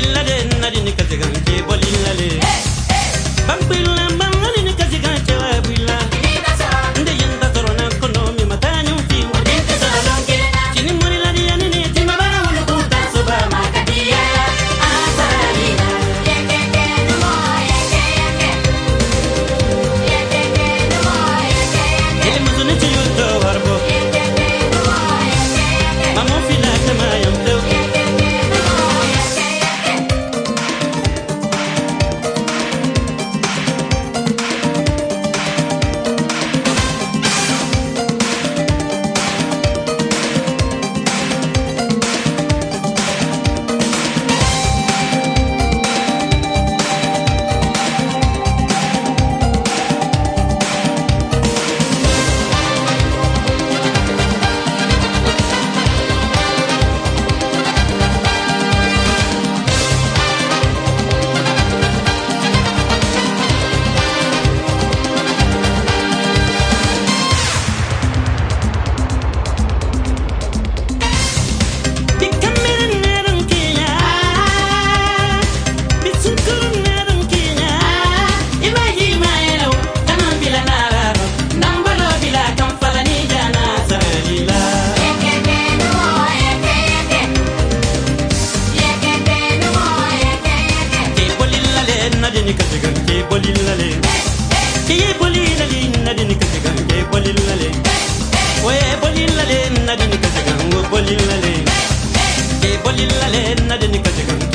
bolilla de nadi ni kazigan ke bolilla le bambilla bangani kajigan ke bolilla le Ke bolilla le nadini kajigan ke bolilla le Oye bolilla le nadini kajigan go bolilla le Ke bolilla le nadini kajigan